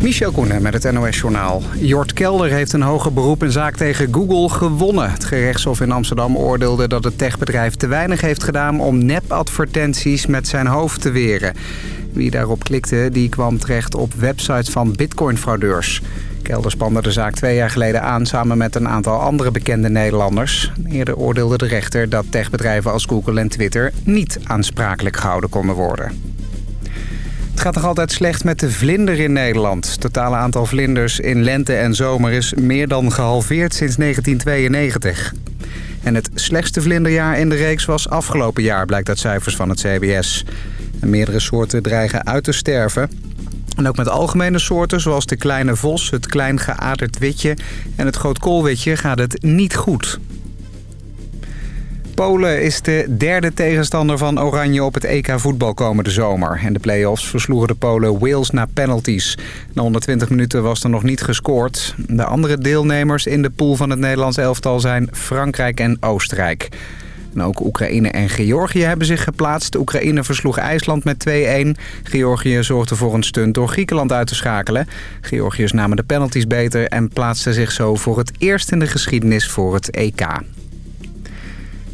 Michel Koenen met het NOS-journaal. Jort Kelder heeft een hoger beroep in zaak tegen Google gewonnen. Het gerechtshof in Amsterdam oordeelde dat het techbedrijf te weinig heeft gedaan... om nepadvertenties met zijn hoofd te weren. Wie daarop klikte, die kwam terecht op websites van bitcoin-fraudeurs. Kelder spande de zaak twee jaar geleden aan samen met een aantal andere bekende Nederlanders. Eerder oordeelde de rechter dat techbedrijven als Google en Twitter niet aansprakelijk gehouden konden worden. Het gaat nog altijd slecht met de vlinder in Nederland. Het totale aantal vlinders in lente en zomer is meer dan gehalveerd sinds 1992. En het slechtste vlinderjaar in de reeks was afgelopen jaar, blijkt uit cijfers van het CBS. En meerdere soorten dreigen uit te sterven. En ook met algemene soorten zoals de kleine vos, het klein geaderd witje en het grootkoolwitje gaat het niet goed. Polen is de derde tegenstander van Oranje op het EK voetbal komende zomer. En de play-offs versloegen de Polen Wales na penalties. Na 120 minuten was er nog niet gescoord. De andere deelnemers in de pool van het Nederlands elftal zijn Frankrijk en Oostenrijk. En ook Oekraïne en Georgië hebben zich geplaatst. Oekraïne versloeg IJsland met 2-1. Georgië zorgde voor een stunt door Griekenland uit te schakelen. Georgiërs namen de penalties beter en plaatsten zich zo voor het eerst in de geschiedenis voor het EK.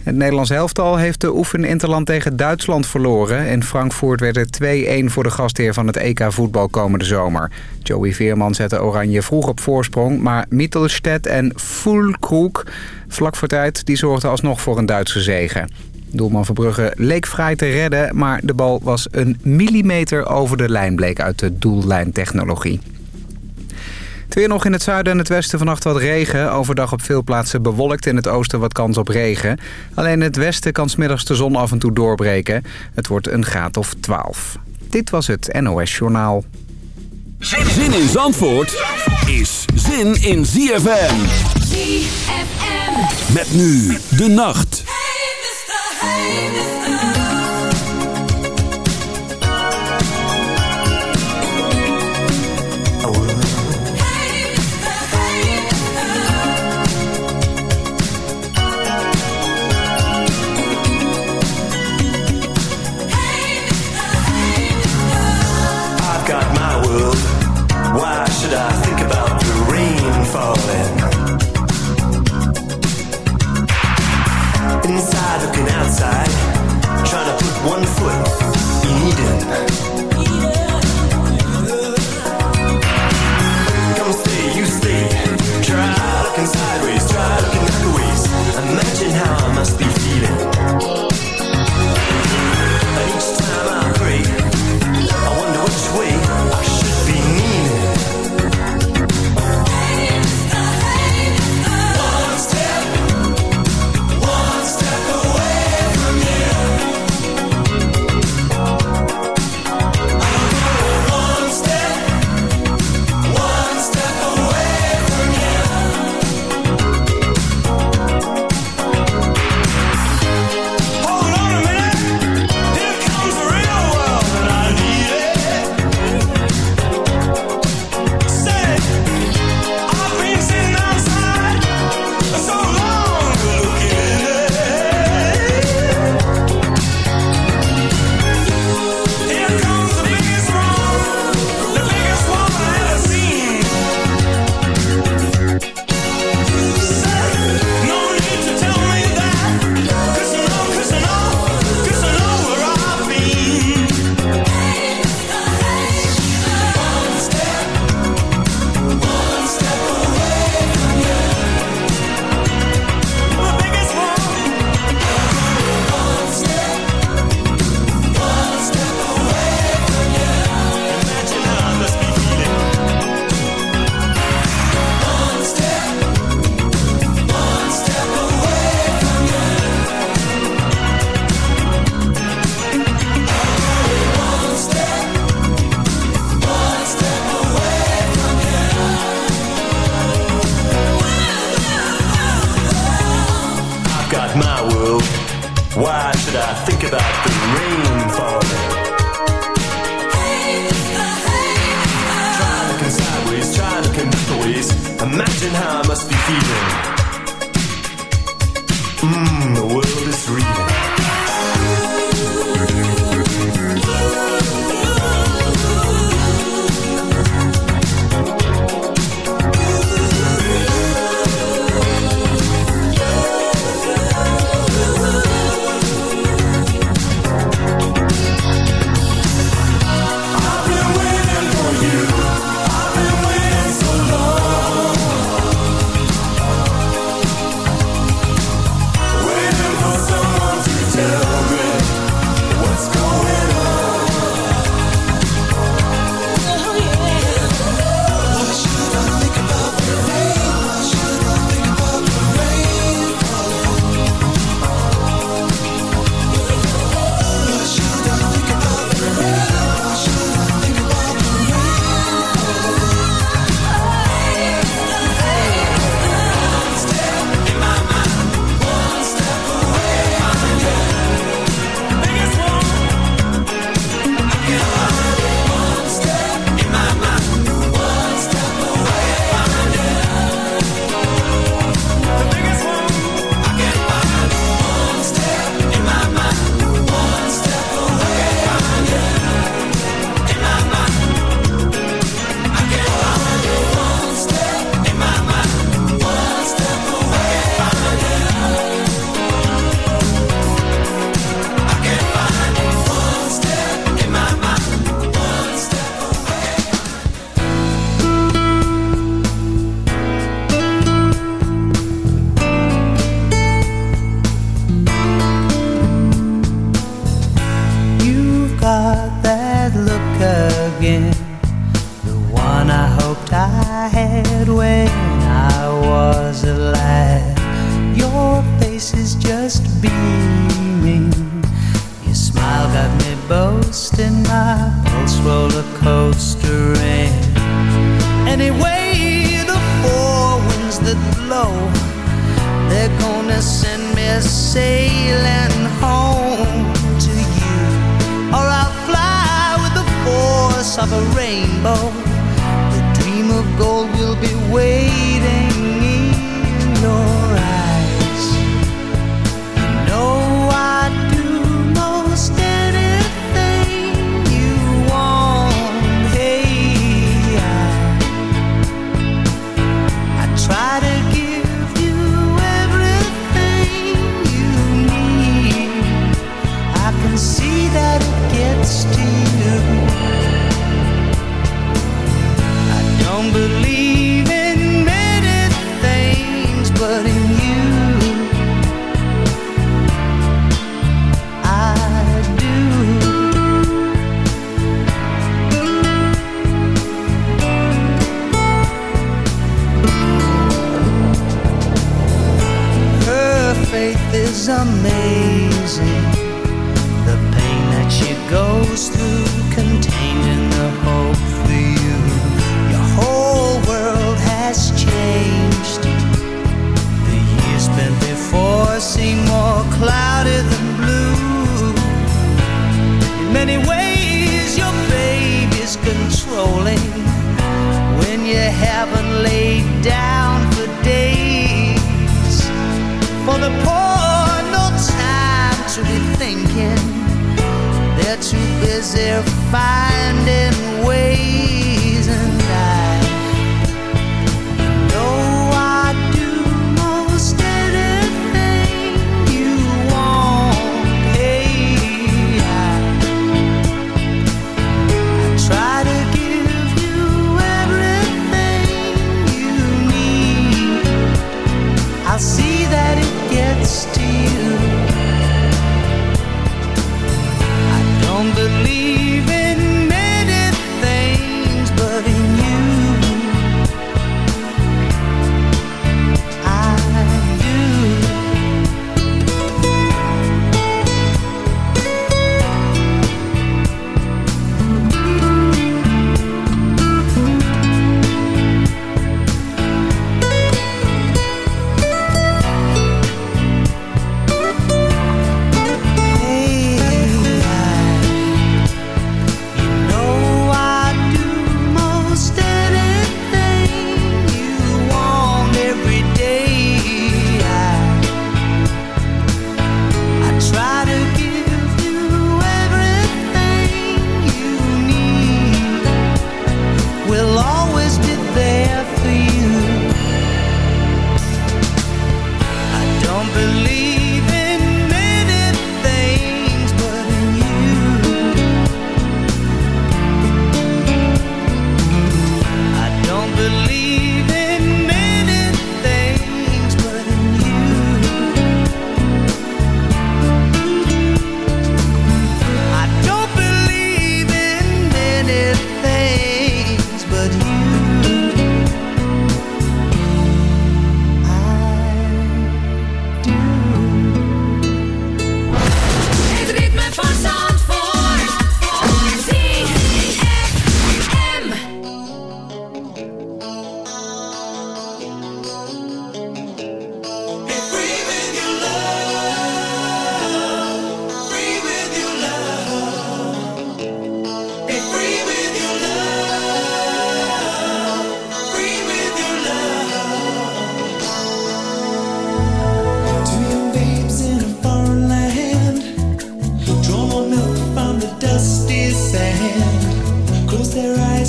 Het Nederlands elftal heeft de oefeninterland tegen Duitsland verloren. In Frankfurt werd het 2-1 voor de gastheer van het EK voetbal komende zomer. Joey Veerman zette Oranje vroeg op voorsprong... maar Mittelstedt en Fulkrug vlak voor tijd die zorgden alsnog voor een Duitse zege. Doelman Verbrugge leek vrij te redden... maar de bal was een millimeter over de lijn, bleek uit de doellijntechnologie. Het weer nog in het zuiden en het westen vannacht wat regen. Overdag op veel plaatsen bewolkt. In het oosten wat kans op regen. Alleen in het westen kan smiddags de zon af en toe doorbreken. Het wordt een graad of 12. Dit was het NOS Journaal. Zin in Zandvoort is zin in ZFM. ZFM. Met nu de nacht. Hey, mister, hey, mister.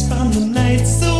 From the night so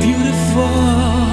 beautiful.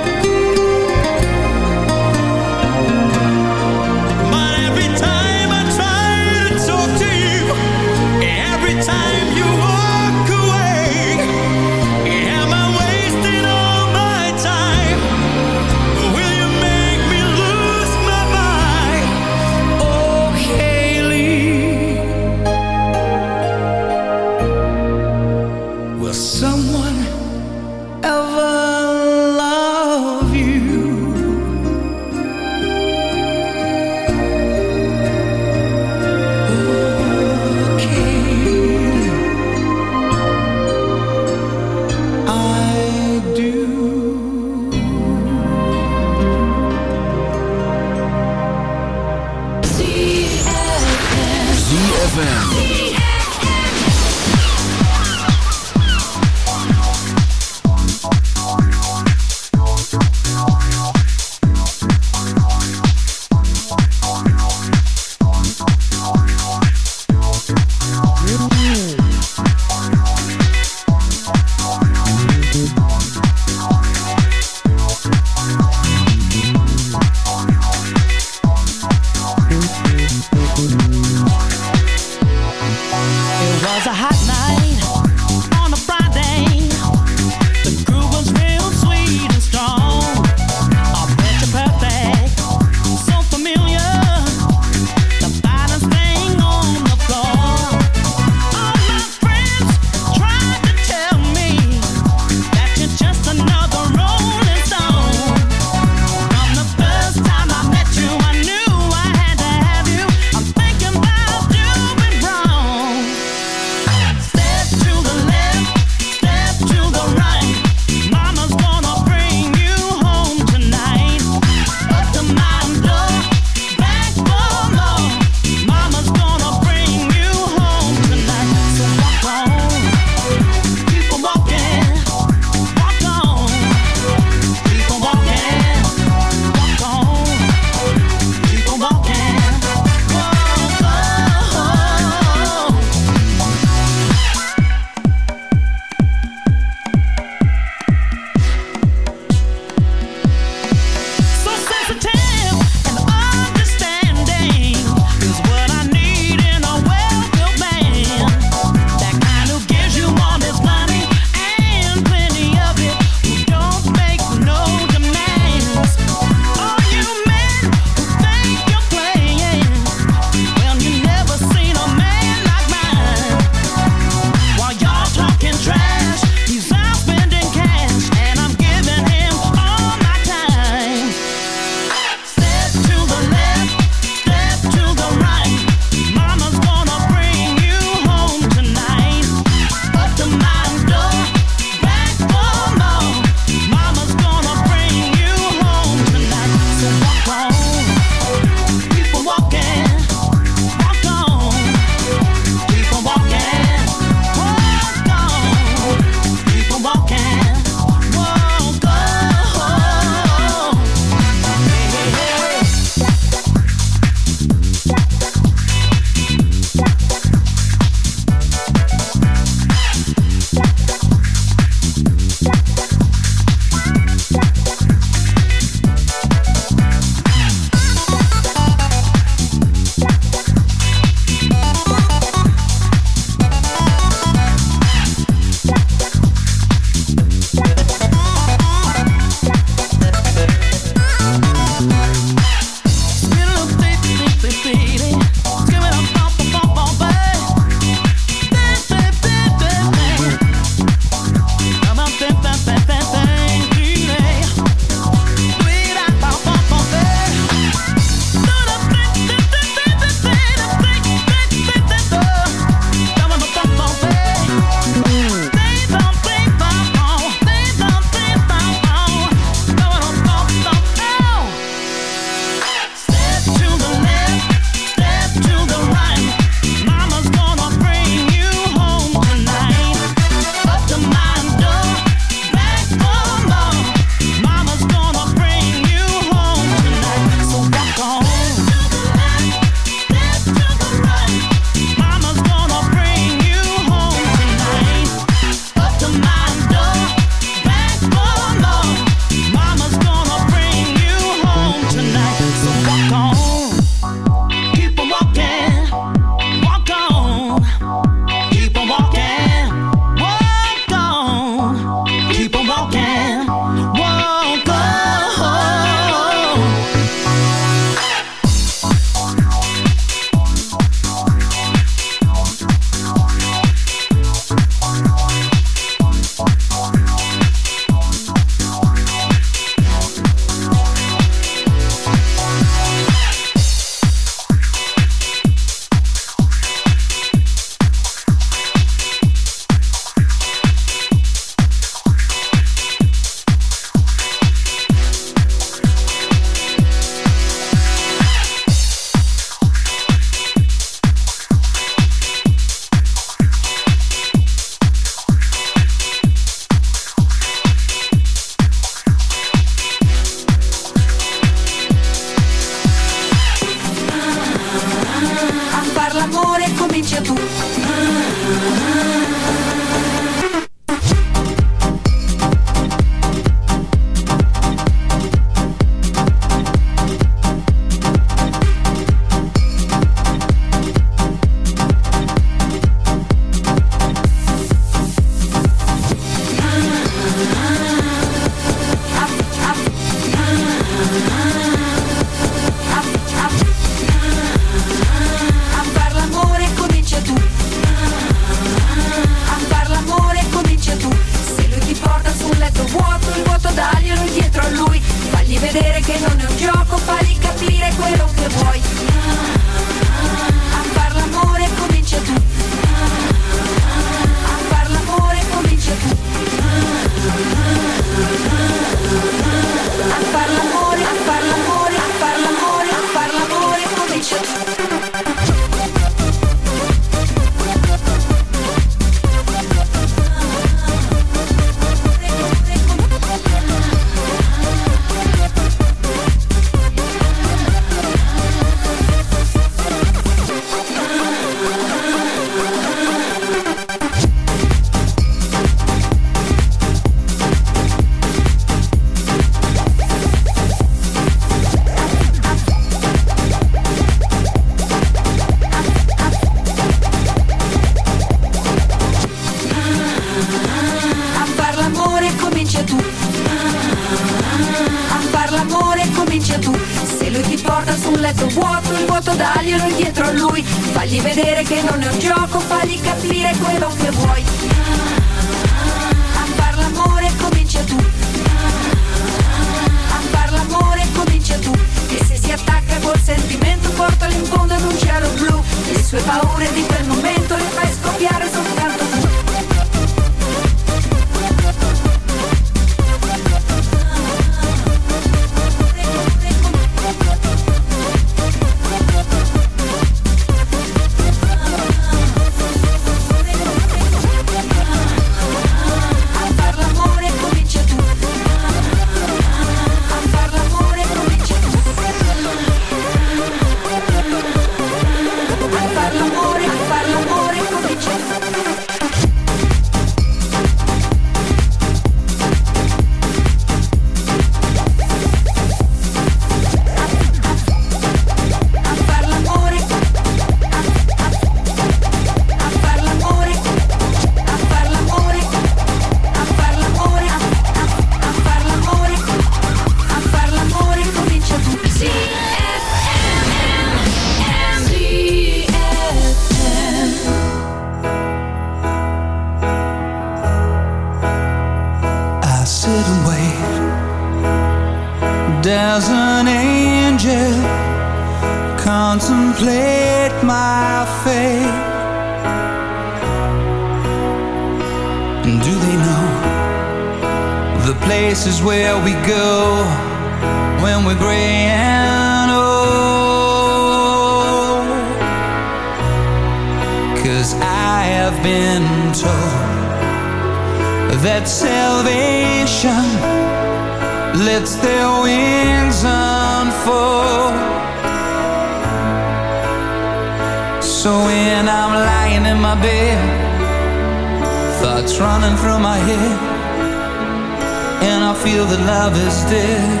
others did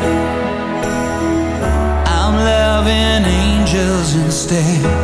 I'm loving angels instead.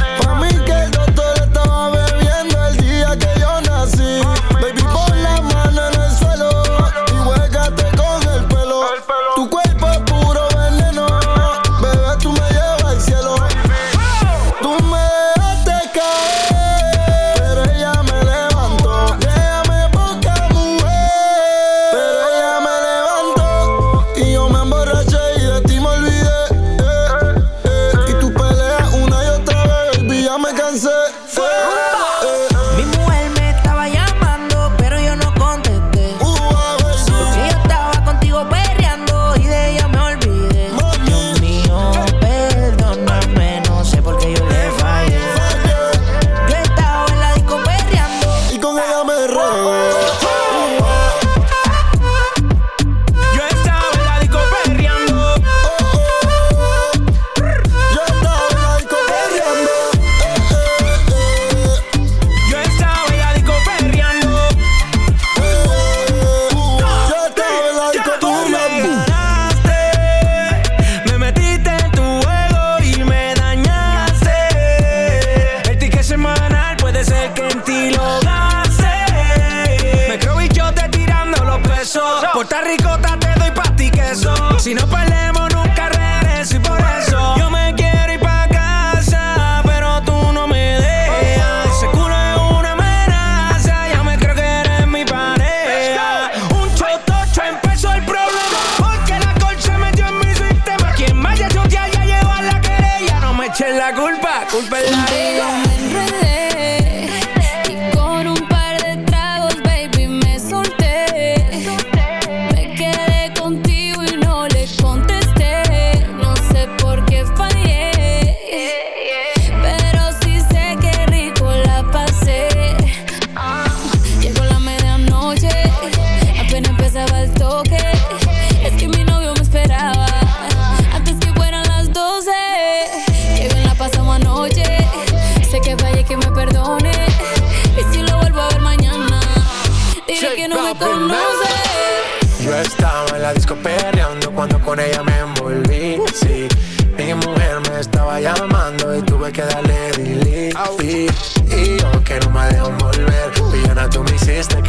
la culpa, culpa es la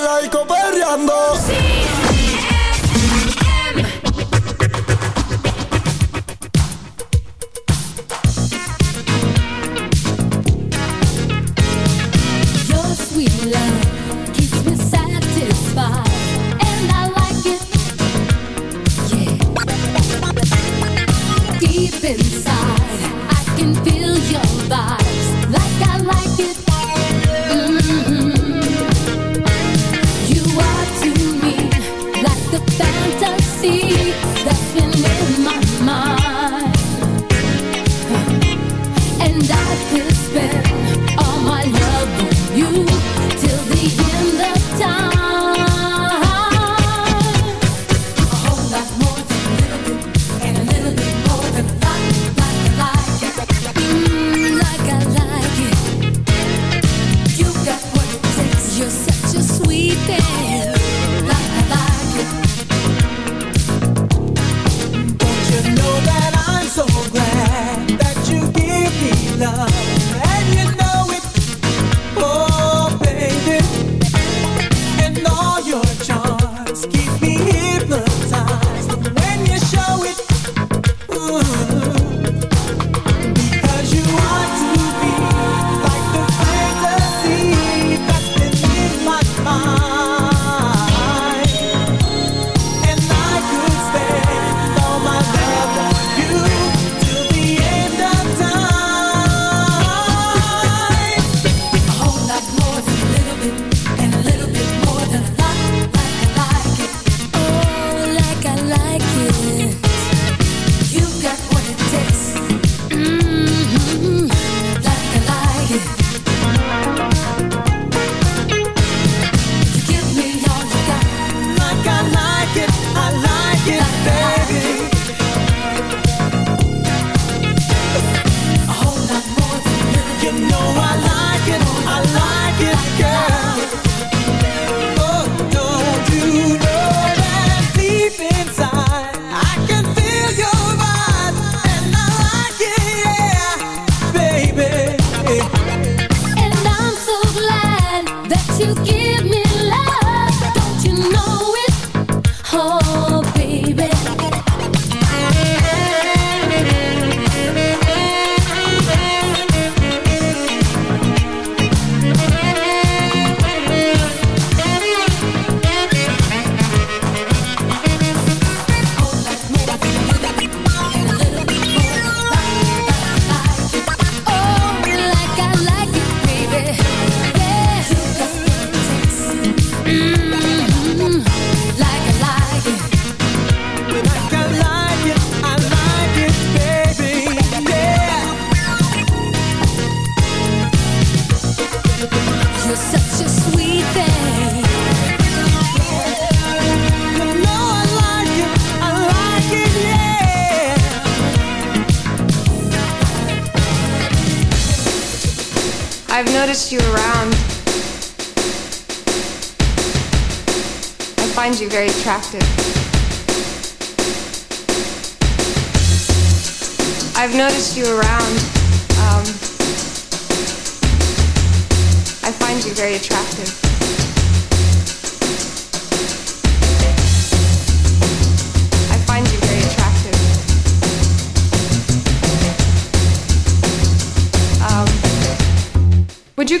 Ik la disco perreando. Sí.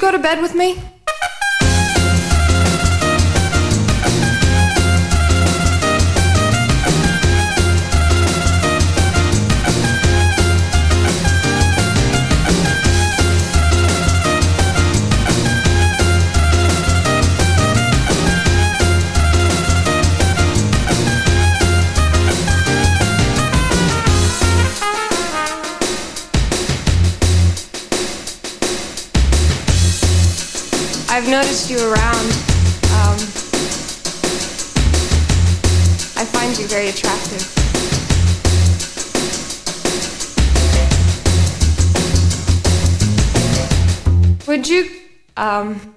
go to bed with me? could you um,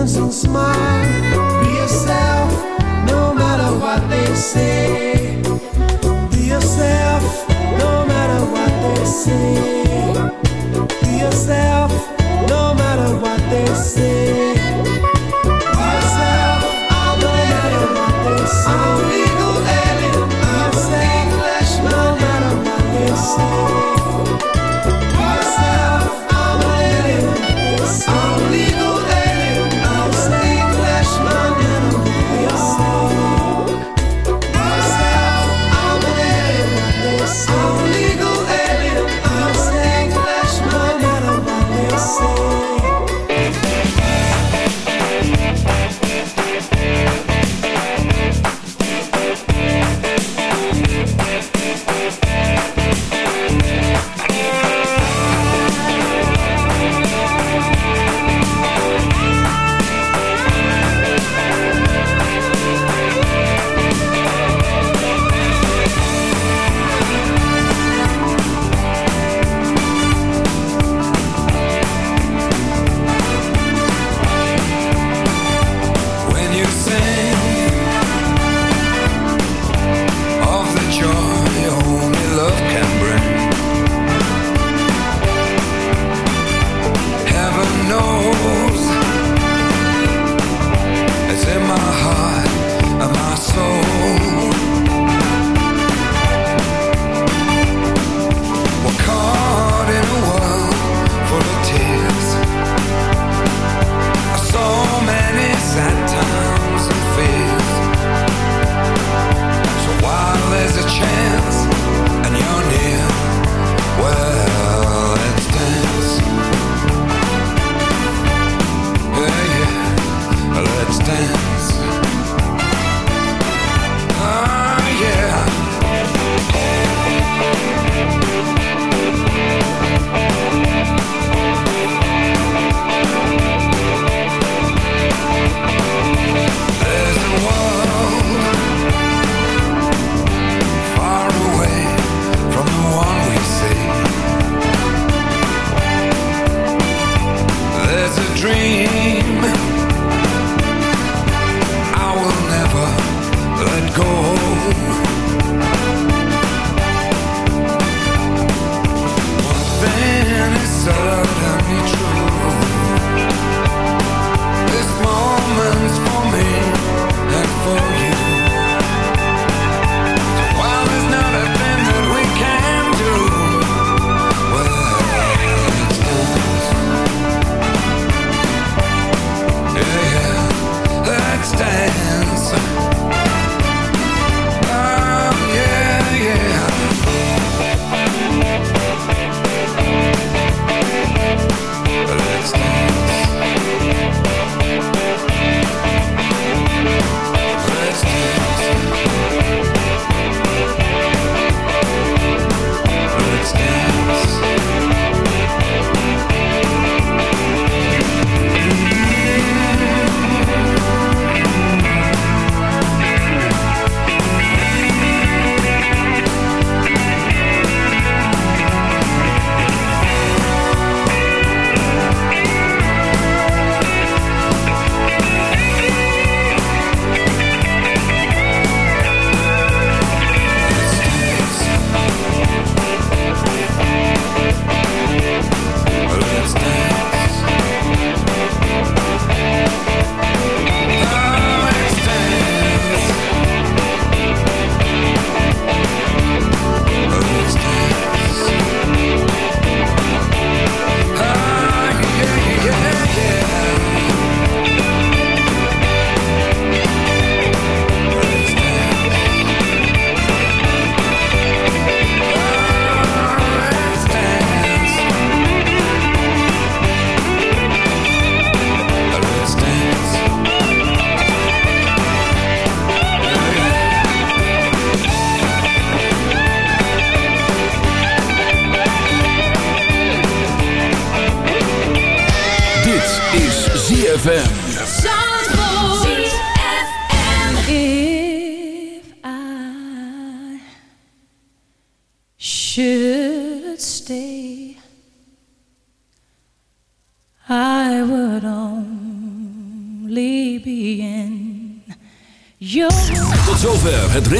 dance and smile. Be yourself, no matter what they say.